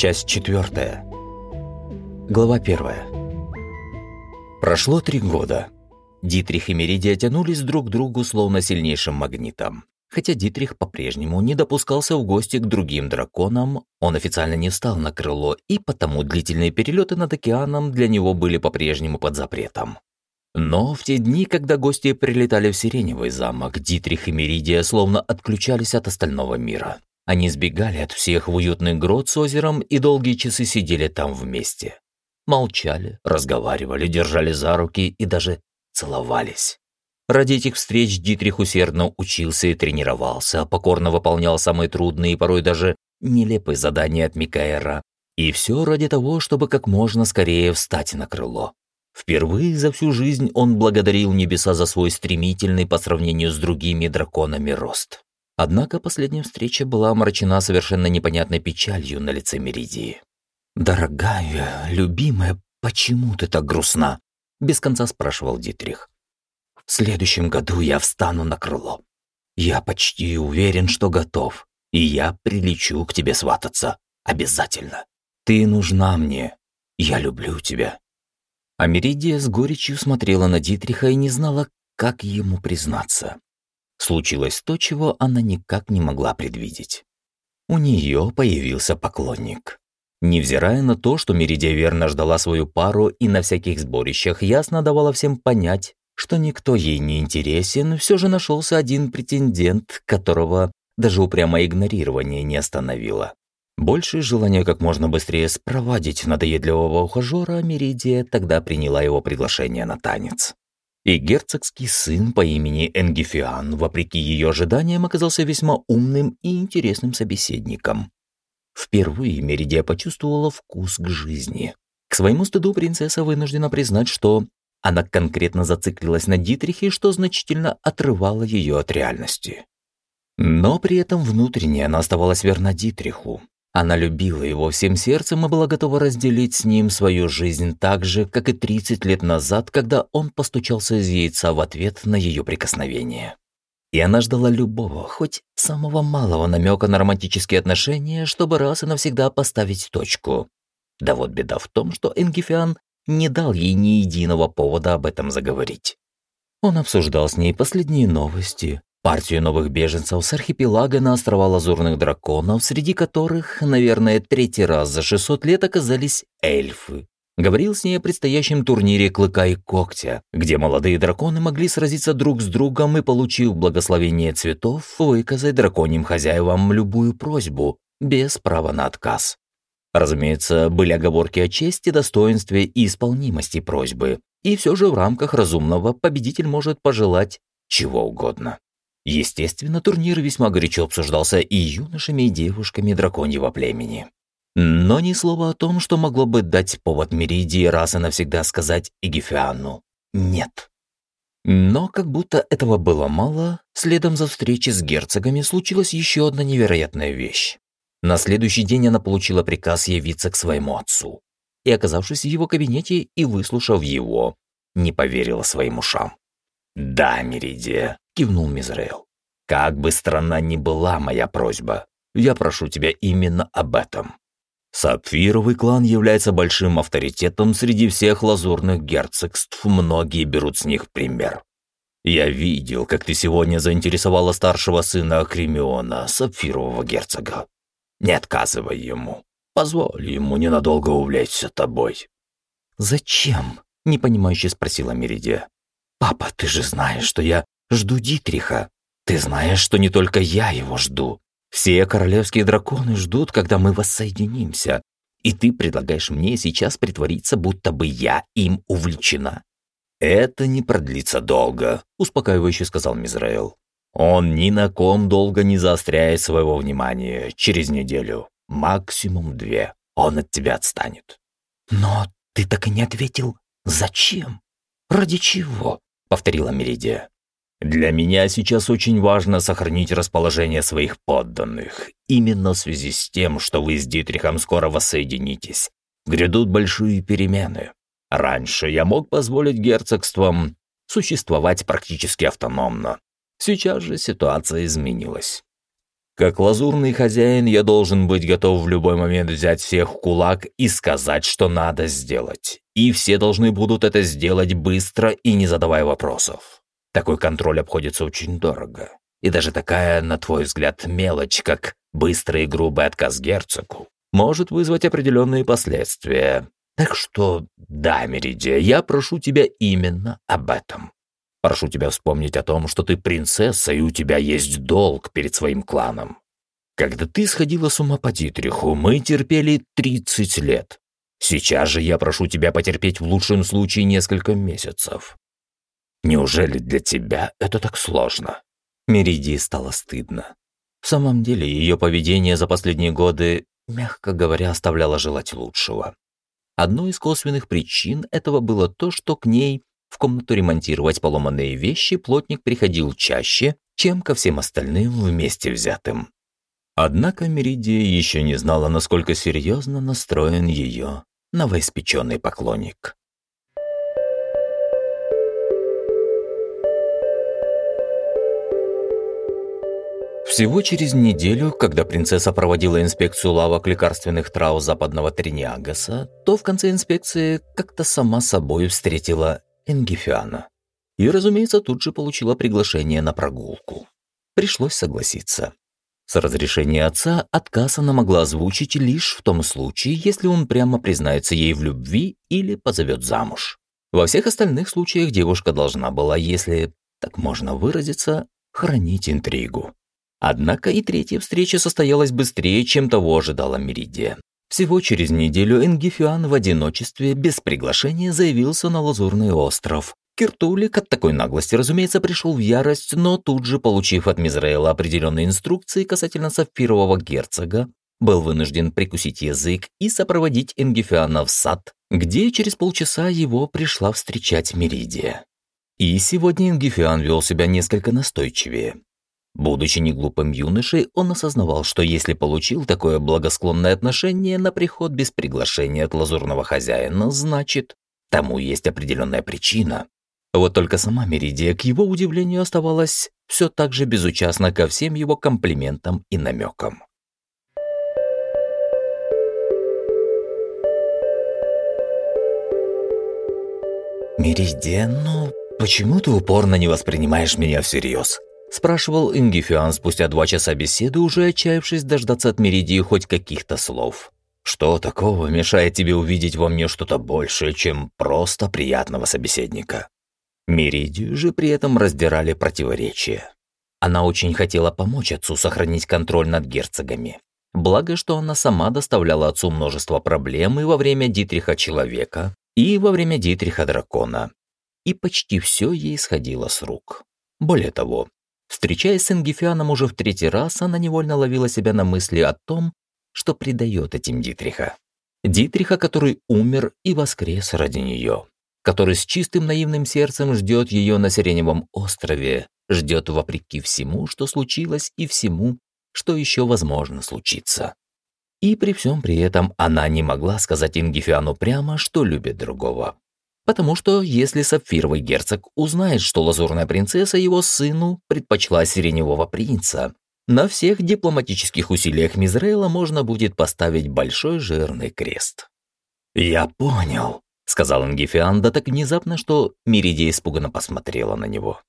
Часть четвертая. Глава первая. Прошло три года. Дитрих и Меридия тянулись друг к другу словно сильнейшим магнитом. Хотя Дитрих по-прежнему не допускался в гости к другим драконам, он официально не встал на крыло, и потому длительные перелеты над океаном для него были по-прежнему под запретом. Но в те дни, когда гости прилетали в Сиреневый замок, Дитрих и Меридия словно отключались от остального мира. Они сбегали от всех в уютный грот с озером и долгие часы сидели там вместе. Молчали, разговаривали, держали за руки и даже целовались. Ради этих встреч Дитрих усердно учился и тренировался, покорно выполнял самые трудные и порой даже нелепые задания от Микаэра. И все ради того, чтобы как можно скорее встать на крыло. Впервые за всю жизнь он благодарил небеса за свой стремительный по сравнению с другими драконами рост. Однако последняя встреча была омрачена совершенно непонятной печалью на лице Меридии. «Дорогая, любимая, почему ты так грустна?» – без конца спрашивал Дитрих. «В следующем году я встану на крыло. Я почти уверен, что готов, и я прилечу к тебе свататься. Обязательно. Ты нужна мне. Я люблю тебя. А Меридия с горечью смотрела на Дитриха и не знала, как ему признаться. Случилось то, чего она никак не могла предвидеть. У нее появился поклонник. Невзирая на то, что Меридия верно ждала свою пару и на всяких сборищах ясно давала всем понять, что никто ей не интересен, все же нашелся один претендент, которого даже упрямое игнорирование не остановило. Больше желания как можно быстрее спровадить надоедливого ухажера, Меридия тогда приняла его приглашение на танец. И герцогский сын по имени Энгифиан, вопреки ее ожиданиям, оказался весьма умным и интересным собеседником. Впервые Меридия почувствовала вкус к жизни. К своему стыду принцесса вынуждена признать, что она конкретно зациклилась на Дитрихе, что значительно отрывало ее от реальности. Но при этом внутренне она оставалась верна Дитриху, она любила его всем сердцем и была готова разделить с ним свою жизнь так же, как и 30 лет назад, когда он постучался из яйца в ответ на ее прикосновение. И она ждала любого, хоть самого малого намека на романтические отношения, чтобы раз и навсегда поставить точку. Да вот беда в том, что Энгифиан не дал ей ни единого повода об этом заговорить. Он обсуждал с ней последние новости, партию новых беженцев с архипелага на острова Лазурных Драконов, среди которых, наверное, третий раз за 600 лет оказались эльфы. Говорил с ней о предстоящем турнире Клыка и Когтя, где молодые драконы могли сразиться друг с другом и, получив благословение цветов, выказать драконьим хозяевам любую просьбу, без права на отказ. Разумеется, были оговорки о чести, достоинстве и исполнимости просьбы, и все же в рамках разумного победитель может пожелать чего угодно. Естественно, турнир весьма горячо обсуждался и юношами, и девушками драконьего племени. Но ни слова о том, что могло бы дать повод Меридии раз и навсегда сказать Игифиану «нет». Но как будто этого было мало, следом за встречей с герцогами случилась еще одна невероятная вещь. На следующий день она получила приказ явиться к своему отцу. И, оказавшись в его кабинете и выслушав его, не поверила своим ушам. «Да, Меридия, кивнул Мизраэл. «Как бы странна ни была моя просьба, я прошу тебя именно об этом. Сапфировый клан является большим авторитетом среди всех лазурных герцогств, многие берут с них пример. Я видел, как ты сегодня заинтересовала старшего сына Акримиона, сапфирового герцога. Не отказывай ему. Позволь ему ненадолго увлечься тобой». «Зачем?» – непонимающе спросила Меридия. «Папа, ты же знаешь, что я Жду Дитриха. Ты знаешь, что не только я его жду. Все королевские драконы ждут, когда мы воссоединимся. И ты предлагаешь мне сейчас притвориться, будто бы я им увлечена. Это не продлится долго, успокаивающе сказал Мизраэл. Он ни на ком долго не заостряет своего внимания. Через неделю, максимум две, он от тебя отстанет. Но ты так и не ответил, зачем? Ради чего? повторила Меридия. Для меня сейчас очень важно сохранить расположение своих подданных. Именно в связи с тем, что вы с Дитрихом скоро воссоединитесь. Грядут большие перемены. Раньше я мог позволить герцогствам существовать практически автономно. Сейчас же ситуация изменилась. Как лазурный хозяин я должен быть готов в любой момент взять всех в кулак и сказать, что надо сделать. И все должны будут это сделать быстро и не задавая вопросов. Такой контроль обходится очень дорого. И даже такая, на твой взгляд, мелочь, как быстрый и грубый отказ герцогу, может вызвать определенные последствия. Так что, да, Меридия, я прошу тебя именно об этом. Прошу тебя вспомнить о том, что ты принцесса, и у тебя есть долг перед своим кланом. Когда ты сходила с ума по Дитриху, мы терпели 30 лет. Сейчас же я прошу тебя потерпеть в лучшем случае несколько месяцев. Неужели для тебя это так сложно?» Меридии стало стыдно. В самом деле, ее поведение за последние годы, мягко говоря, оставляло желать лучшего. Одной из косвенных причин этого было то, что к ней в комнату ремонтировать поломанные вещи плотник приходил чаще, чем ко всем остальным вместе взятым. Однако Меридия еще не знала, насколько серьезно настроен ее новоиспеченный поклонник. Всего через неделю, когда принцесса проводила инспекцию лавок лекарственных трав западного Триниагаса, то в конце инспекции как-то сама собой встретила Энгифиана. И, разумеется, тут же получила приглашение на прогулку. Пришлось согласиться. С разрешения отца отказ она могла озвучить лишь в том случае, если он прямо признается ей в любви или позовет замуж. Во всех остальных случаях девушка должна была, если так можно выразиться, хранить интригу. Однако и третья встреча состоялась быстрее, чем того ожидала Меридия. Всего через неделю Энгифиан в одиночестве, без приглашения, заявился на Лазурный остров. Киртулик от такой наглости, разумеется, пришел в ярость, но тут же, получив от Мизраэла определенные инструкции касательно сапфирового герцога, был вынужден прикусить язык и сопроводить Энгифиана в сад, где через полчаса его пришла встречать Меридия. И сегодня Энгифиан вел себя несколько настойчивее. Будучи неглупым юношей, он осознавал, что если получил такое благосклонное отношение на приход без приглашения от лазурного хозяина, значит, тому есть определенная причина. Вот только сама Меридия, к его удивлению, оставалась все так же безучастна ко всем его комплиментам и намекам. «Меридия, ну почему ты упорно не воспринимаешь меня всерьез?» Спрашивал Ингифиан спустя два часа беседы, уже отчаявшись дождаться от Меридии хоть каких-то слов. «Что такого мешает тебе увидеть во мне что-то большее, чем просто приятного собеседника?» Меридию же при этом раздирали противоречия. Она очень хотела помочь отцу сохранить контроль над герцогами. Благо, что она сама доставляла отцу множество проблем и во время Дитриха Человека, и во время Дитриха Дракона. И почти все ей сходило с рук. Более того, Встречаясь с Ингифианом уже в третий раз, она невольно ловила себя на мысли о том, что предает этим Дитриха. Дитриха, который умер и воскрес ради нее, который с чистым наивным сердцем ждет ее на Сиреневом острове, ждет вопреки всему, что случилось, и всему, что еще возможно случиться. И при всем при этом она не могла сказать Ингифиану прямо, что любит другого. Потому что если сапфировый герцог узнает, что лазурная принцесса его сыну предпочла сиреневого принца, на всех дипломатических усилиях Мизраэла можно будет поставить большой жирный крест. «Я понял», — сказал Ангифиан, да так внезапно, что Миридия испуганно посмотрела на него.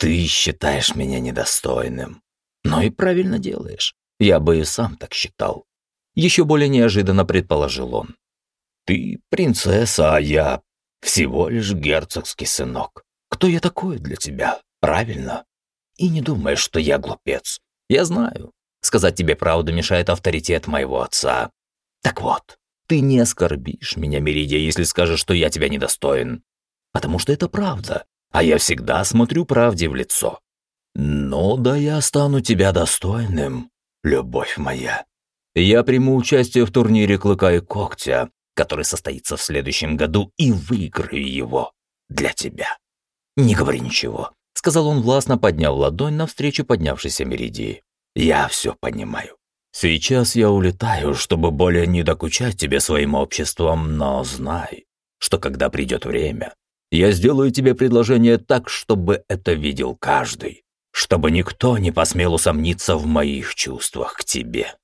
«Ты считаешь меня недостойным. Но и правильно делаешь. Я бы и сам так считал». Еще более неожиданно предположил он. «Ты принцесса, а я всего лишь герцогский сынок. Кто я такой для тебя? Правильно? И не думаешь, что я глупец. Я знаю. Сказать тебе правду мешает авторитет моего отца. Так вот, ты не оскорбишь меня, Меридия, если скажешь, что я тебя недостоин. Потому что это правда, а я всегда смотрю правде в лицо. Ну да я стану тебя достойным, любовь моя. Я приму участие в турнире Клыка и Когтя, который состоится в следующем году, и выиграю его для тебя. Не говори ничего, сказал он властно, подняв ладонь навстречу поднявшейся Меридии. Я все понимаю. Сейчас я улетаю, чтобы более не докучать тебе своим обществом, но знай, что когда придет время, я сделаю тебе предложение так, чтобы это видел каждый, чтобы никто не посмел усомниться в моих чувствах к тебе».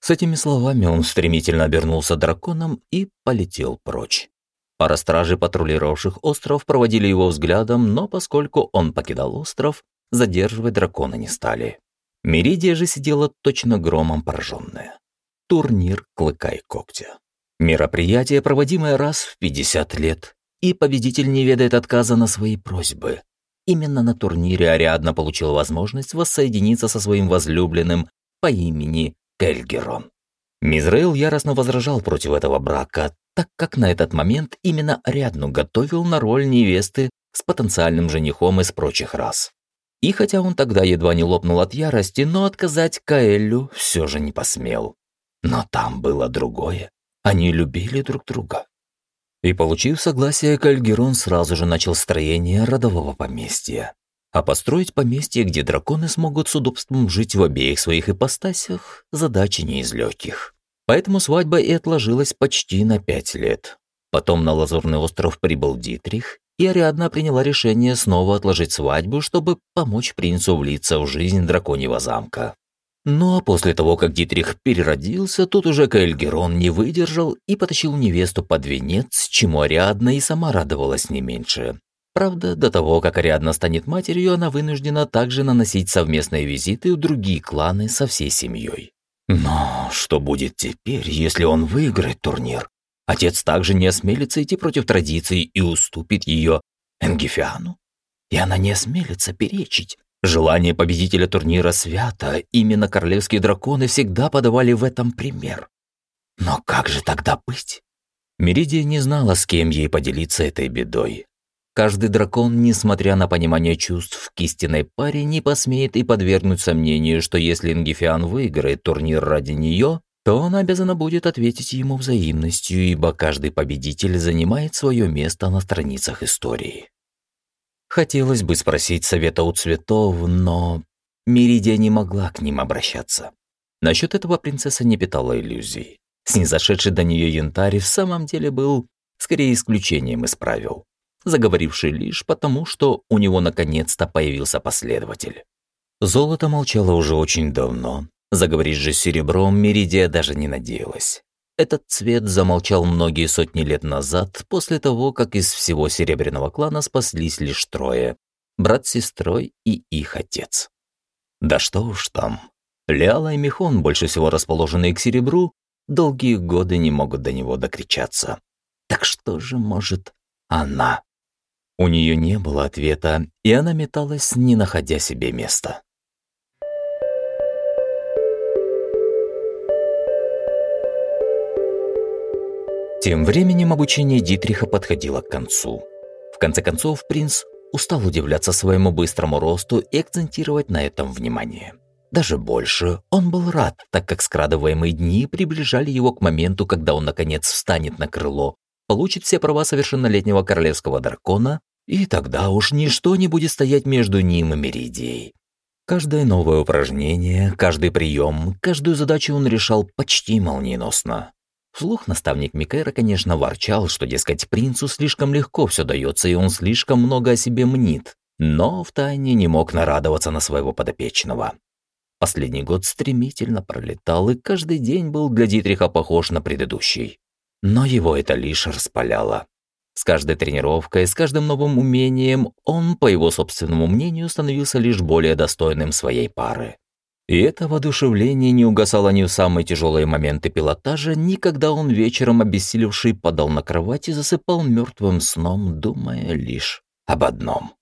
С этими словами он стремительно обернулся драконом и полетел прочь. Пара стражей, патрулировавших остров, проводили его взглядом, но поскольку он покидал остров, задерживать дракона не стали. Меридия же сидела точно громом пораженная. Турнир «Клыка и когтя». Мероприятие, проводимое раз в 50 лет, и победитель не ведает отказа на свои просьбы. Именно на турнире Ариадна получила возможность воссоединиться со своим возлюбленным по имени Кельгерон. Мизраил яростно возражал против этого брака, так как на этот момент именно Ариадну готовил на роль невесты с потенциальным женихом из прочих рас. И хотя он тогда едва не лопнул от ярости, но отказать Каэлю все же не посмел. Но там было другое. Они любили друг друга. И, получив согласие, Кальгерон сразу же начал строение родового поместья. А построить поместье, где драконы смогут с удобством жить в обеих своих ипостасях, задача не из легких. Поэтому свадьба и отложилась почти на пять лет. Потом на Лазурный остров прибыл Дитрих, и Ариадна приняла решение снова отложить свадьбу, чтобы помочь принцу влиться в жизнь драконьего замка. Ну а после того, как Дитрих переродился, тут уже Каэльгерон не выдержал и потащил невесту под венец, чему Ариадна и сама радовалась не меньше. Правда, до того, как Ариадна станет матерью, она вынуждена также наносить совместные визиты в другие кланы со всей семьей. Но что будет теперь, если он выиграет турнир? Отец также не осмелится идти против традиций и уступит ее Энгифиану. И она не осмелится перечить. Желание победителя турнира свято, именно королевские драконы всегда подавали в этом пример. Но как же тогда быть? Меридия не знала, с кем ей поделиться этой бедой. Каждый дракон, несмотря на понимание чувств к истинной паре, не посмеет и подвергнуть сомнению, что если Ингифиан выиграет турнир ради нее, то он обязана будет ответить ему взаимностью, ибо каждый победитель занимает свое место на страницах истории. Хотелось бы спросить совета у цветов, но Меридия не могла к ним обращаться. Насчет этого принцесса не питала иллюзий. Снизошедший до нее янтарь в самом деле был скорее исключением из правил, заговоривший лишь потому, что у него наконец-то появился последователь. Золото молчало уже очень давно, Заговорить же серебром Меридия даже не надеялась. Этот цвет замолчал многие сотни лет назад, после того, как из всего серебряного клана спаслись лишь трое – брат с сестрой и их отец. Да что уж там. Лиала и Михон, больше всего расположенные к серебру, долгие годы не могут до него докричаться. Так что же может она? У нее не было ответа, и она металась, не находя себе места. Тем временем обучение Дитриха подходило к концу. В конце концов, принц устал удивляться своему быстрому росту и акцентировать на этом внимание. Даже больше, он был рад, так как скрадываемые дни приближали его к моменту, когда он наконец встанет на крыло, получит все права совершеннолетнего королевского дракона, и тогда уж ничто не будет стоять между ним и Меридией. Каждое новое упражнение, каждый прием, каждую задачу он решал почти молниеносно. Вслух наставник Микера, конечно, ворчал, что, дескать, принцу слишком легко все дается, и он слишком много о себе мнит, но втайне не мог нарадоваться на своего подопечного. Последний год стремительно пролетал, и каждый день был для Дитриха похож на предыдущий. Но его это лишь распаляло. С каждой тренировкой, с каждым новым умением он, по его собственному мнению, становился лишь более достойным своей пары. И это воодушевление не угасало ни в самые тяжелые моменты пилотажа, ни когда он вечером, обессилевший, падал на кровать и засыпал мертвым сном, думая лишь об одном.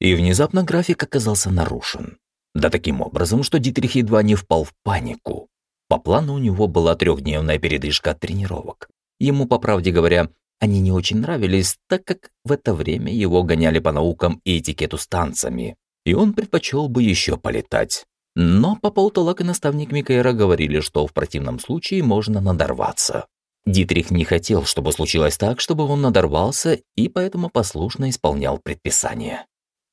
И внезапно график оказался нарушен. Да таким образом, что Дитрих едва не впал в панику. По плану у него была трехдневная передышка от тренировок. Ему, по правде говоря, они не очень нравились, так как в это время его гоняли по наукам и этикету с танцами, и он предпочел бы еще полетать. Но Папа Уталак и наставник Микаэра говорили, что в противном случае можно надорваться. Дитрих не хотел, чтобы случилось так, чтобы он надорвался, и поэтому послушно исполнял предписание.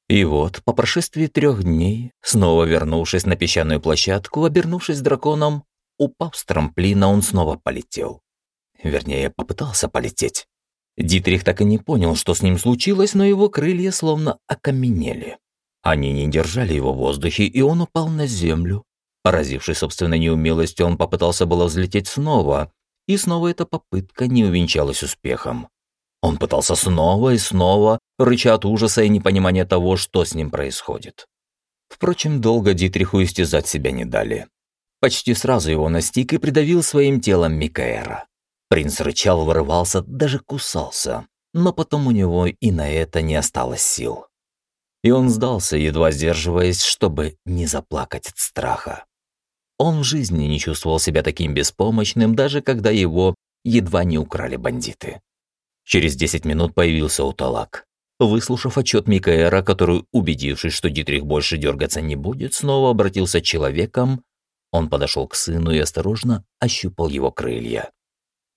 И вот, по прошествии трех дней, снова вернувшись на песчаную площадку, обернувшись драконом, упав с трамплина, он снова полетел. Вернее, попытался полететь. Дитрих так и не понял, что с ним случилось, но его крылья словно окаменели. Они не держали его в воздухе, и он упал на землю. Поразившись собственной неумелостью, он попытался было взлететь снова, и снова эта попытка не увенчалась успехом. Он пытался снова и снова, рыча от ужаса и непонимания того, что с ним происходит. Впрочем, долго Дитриху истязать себя не дали. Почти сразу его настиг и придавил своим телом Микаэра. Принц рычал, вырывался, даже кусался, но потом у него и на это не осталось сил. И он сдался, едва сдерживаясь, чтобы не заплакать от страха. Он в жизни не чувствовал себя таким беспомощным, даже когда его едва не украли бандиты. Через 10 минут появился Уталак. Выслушав отчет Микаэра, который, убедившись, что Дитрих больше дергаться не будет, снова обратился к человеком, он подошел к сыну и осторожно ощупал его крылья.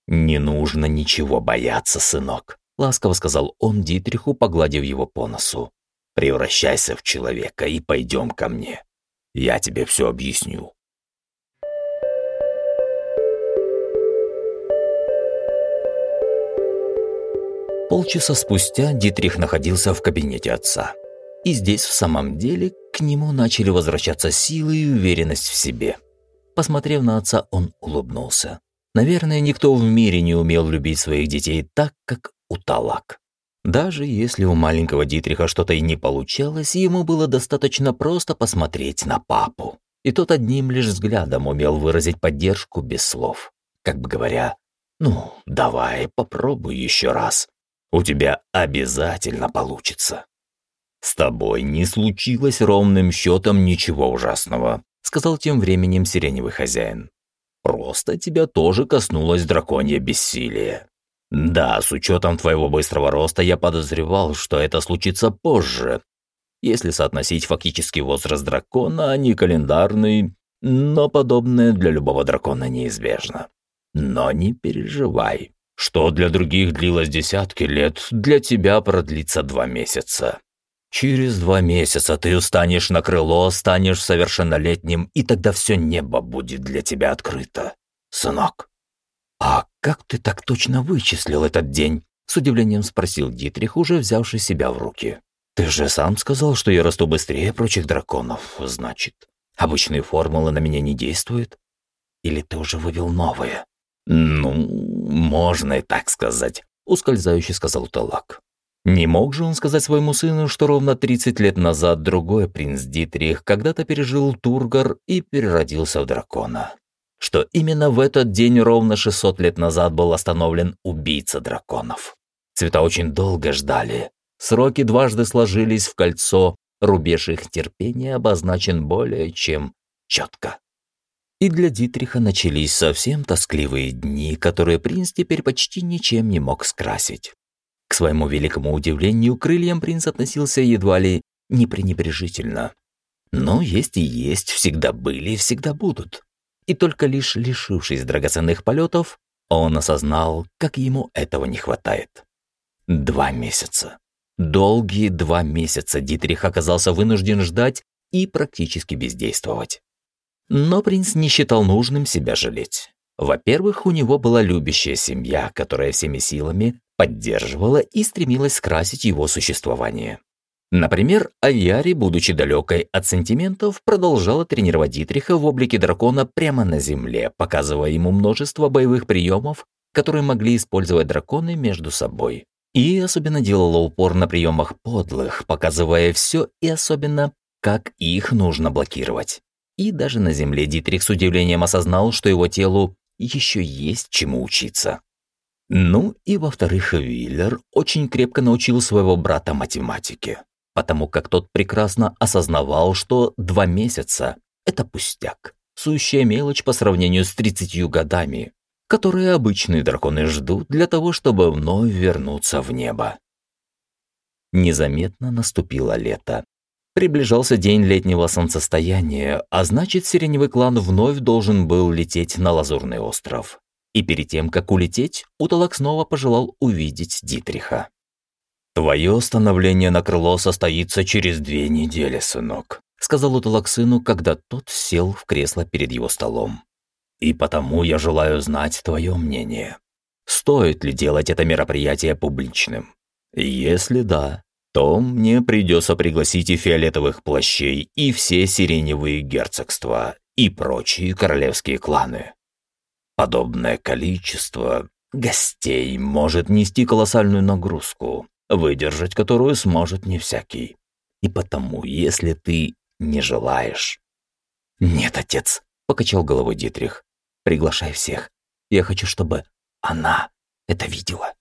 «Не нужно ничего бояться, сынок», — ласково сказал он Дитриху, погладив его по носу. «Превращайся в человека и пойдем ко мне. Я тебе все объясню». Полчаса спустя Дитрих находился в кабинете отца. И здесь в самом деле к нему начали возвращаться силы и уверенность в себе. Посмотрев на отца, он улыбнулся. Наверное, никто в мире не умел любить своих детей так, как Уталак. Даже если у маленького Дитриха что-то и не получалось, ему было достаточно просто посмотреть на папу. И тот одним лишь взглядом умел выразить поддержку без слов. Как бы говоря, «Ну, давай, попробуй еще раз. У тебя обязательно получится». «С тобой не случилось ровным счетом ничего ужасного сказал тем временем сиреневый хозяин. «Просто тебя тоже коснулось драконье бессилие. Да, с учетом твоего быстрого роста я подозревал, что это случится позже, если соотносить фактический возраст дракона, а не календарный, но подобное для любого дракона неизбежно. Но не переживай. Что для других длилось десятки лет, для тебя продлится два месяца. Через два месяца ты устанешь на крыло, станешь совершеннолетним, и тогда все небо будет для тебя открыто. Сынок. А как ты так точно вычислил этот день? С удивлением спросил Дитрих, уже взявший себя в руки. Ты же сам сказал, что я расту быстрее прочих драконов, значит. Обычные формулы на меня не действуют? Или ты уже вывел новые? Ну, можно и так сказать, ускользающе сказал Талак. Не мог же он сказать своему сыну, что ровно 30 лет назад другой принц Дитрих когда-то пережил Тургар и переродился в дракона. Что именно в этот день ровно 600 лет назад был остановлен убийца драконов. Цвета очень долго ждали. Сроки дважды сложились в кольцо, рубеж их терпения обозначен более чем четко. И для Дитриха начались совсем тоскливые дни, которые принц теперь почти ничем не мог скрасить. К своему великому удивлению, к крыльям принц относился едва ли не пренебрежительно. Но есть и есть, всегда были и всегда будут. И только лишь лишившись драгоценных полетов, он осознал, как ему этого не хватает. Два месяца. Долгие два месяца Дитрих оказался вынужден ждать и практически бездействовать. Но принц не считал нужным себя жалеть. Во-первых, у него была любящая семья, которая всеми силами поддерживала и стремилась скрасить его существование. Например, Аяри, будучи далекой от сантиментов, продолжала тренировать Дитриха в облике дракона прямо на земле, показывая ему множество боевых приемов, которые могли использовать драконы между собой. И особенно делала упор на приемах подлых, показывая все и особенно, как их нужно блокировать. И даже на земле Дитрих с удивлением осознал, что его телу еще есть чему учиться. Ну и во-вторых, Виллер очень крепко научил своего брата математике, потому как тот прекрасно осознавал, что два месяца – это пустяк, сущая мелочь по сравнению с 30 годами, которые обычные драконы ждут для того, чтобы вновь вернуться в небо. Незаметно наступило лето. Приближался день летнего солнцестояния, а значит, сиреневый клан вновь должен был лететь на Лазурный остров. И перед тем, как улететь, Уталак снова пожелал увидеть Дитриха. «Твое становление на крыло состоится через две недели, сынок», сказал Уталак сыну, когда тот сел в кресло перед его столом. «И потому я желаю знать твое мнение. Стоит ли делать это мероприятие публичным? Если да, то мне придется пригласить и фиолетовых плащей, и все сиреневые герцогства, и прочие королевские кланы. Подобное количество гостей может нести колоссальную нагрузку, выдержать которую сможет не всякий. И потому, если ты не желаешь... «Нет, отец», — покачал головой Дитрих, — «приглашай всех. Я хочу, чтобы она это видела».